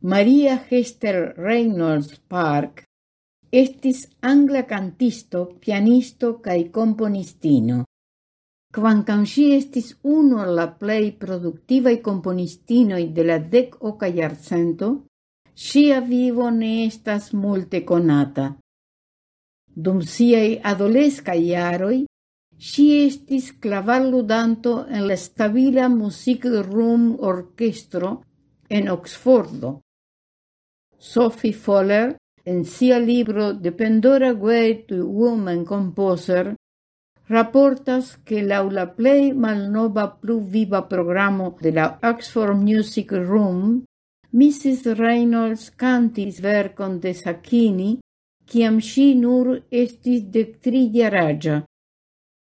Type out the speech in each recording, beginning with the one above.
Maria Hester Reynolds Park estis angla cantisto, pianisto kaj componistino. Quancam si estis unu la plej productivae componistinoi de la dec oca iarcento, sia vivo ne estas multe conata. Dum siei adoleskaj jaroj, ŝi estis klavarludanto en la stabila Music Room Orkestro en Oxfordo Sophie Fowler, en sia libro The Pandora Way to Woman Composer, raportas que laŭ la play malnova pluviva programo de la Oxford Music Room, Mrs. Reynolds cantis vercon de Sacchini, kiam si nur estis Tridraga.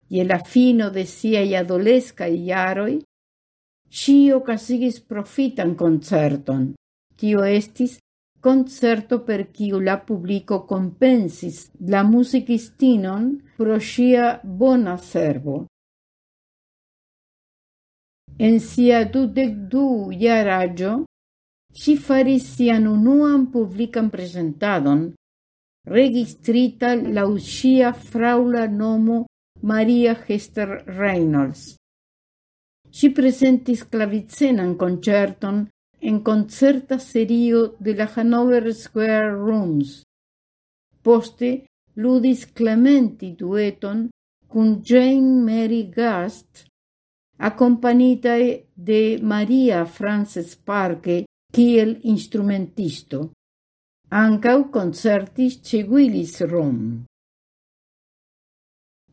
Y la fino de siaj adoleskaj jaroj, si ocasigis profitan concerton. Tio estis concerto per quiu la publico compensis la musicistinon pro sia bona servo. En sia dudec du iaragio, si faris sian unuan publican presentadon, registrita la usia fraula nomo Maria Hester Reynolds. Si presentis clavicenan concerton en concerta serio de la Hanover Square Rooms. Poste ludis Clementi dueton cun Jane Mary Gast, accompagnitai de Maria Frances Parke kiel instrumentisto. Ancau concertis ce Willis Rom.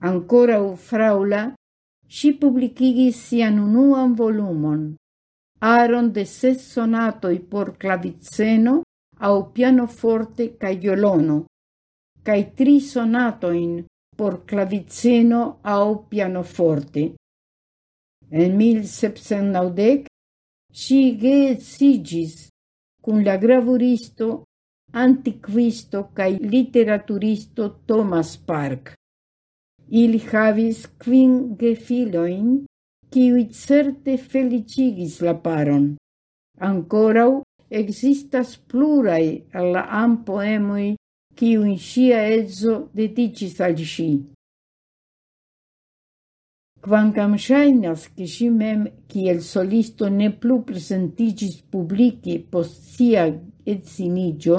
Ancora u fraula, si publicigis sian unuan volumon, aron de ses sonatoi por claviceno au pianoforte cae violono, cae tri sonatoin por claviceno au pianoforte. En 1790 si geetsigis cun la gravuristo, antiquisto cae literaturisto Thomas Park. Ili havis quin gefiloin, qui certe felicigis la paron. Ancorau existas plurai alla am poemoi qui in sia edzo dedicis al sci. Quancam shainas che si mem kiel solisto ne plu presentigis publici post sia edziniĝo,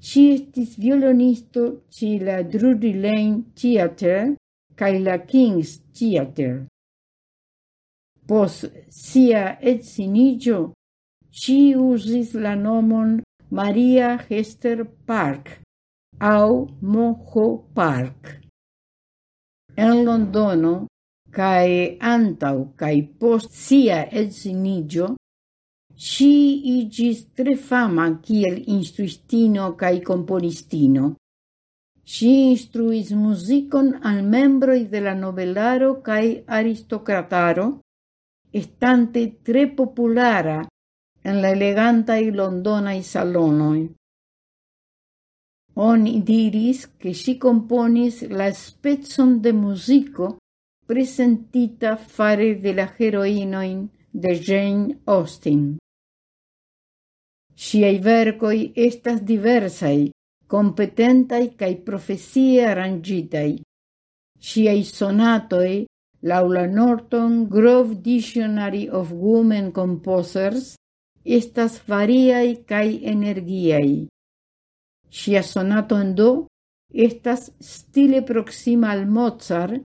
si estis violonisto ci la Drury Lane Theatre cae la King's Theatre. Pos sia et sinigio, ci usis la nomon Maria Hester Park au Moho Park. En Londono, cae antau cae post sia etsinigio, si igis tre fama kiel instruistino cae componistino. Si instruis musicon al membroi de la novelaro cae aristocrataro, estante tre populara en la eleganta y londona y salonoi. Oni diris che si componis la spezzon de musico presentita fare de la heroinoin de Jane Austen. Siei vercoi estas diversai, competentai cae profesie arrangitai. Siei sonatoi Laula Norton Grove Dictionary of Women Composers estas variai kaj energiai. Sia sonato en do estas stile proxima al Mozart,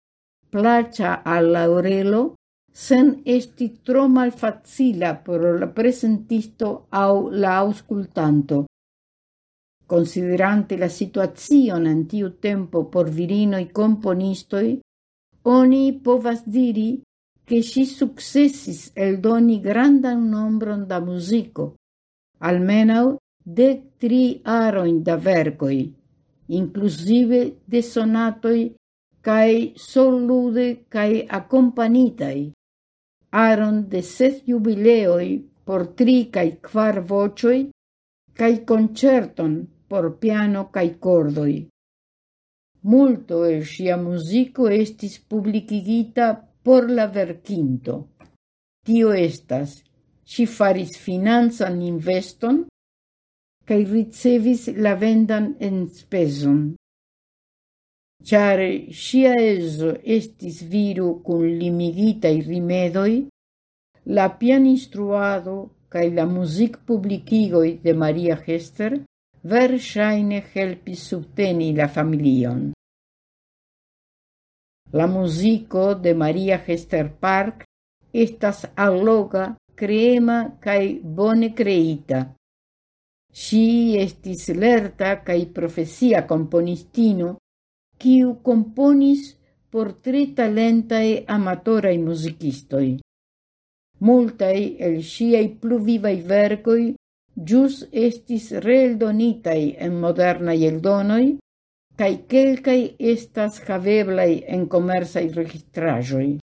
placha al laurelo, sen esti tro malfacila por la presentisto au la auscultanto. Considerante la situazion en tiu tempo por virinoi componistoi, oni povas diri che si successis el doni grandan nombron da musico, almenau dec tri aroin da vergoi, inclusive de sonatoi cae solude cae accompanitai, aron de ses jubileoi por tri cae quar vocioi, cae concerton por piano cae cordoi. Multo el sia musico estis publicigita por la verkinto. Tio estas, si faris finanzan investon cae ricevis la vendan en speson. Ciare sia eso estis viru cun limigitai rimedoi, la pian instruado cae la music publicigoi de Maria Hester verŝajne helpis subteni la familion. La muziko de Maria Hester Park estas alloga, crema kaj bone creita. Si estis lerta kaj profesia componistino, kiu componis por tre talentae amatorai musicistoi. Multai el sciai pluvivae vercoi Jus estis reeldonitai en modernai eldonoi, cae quelcai estas haveblai en comersai registrajoi.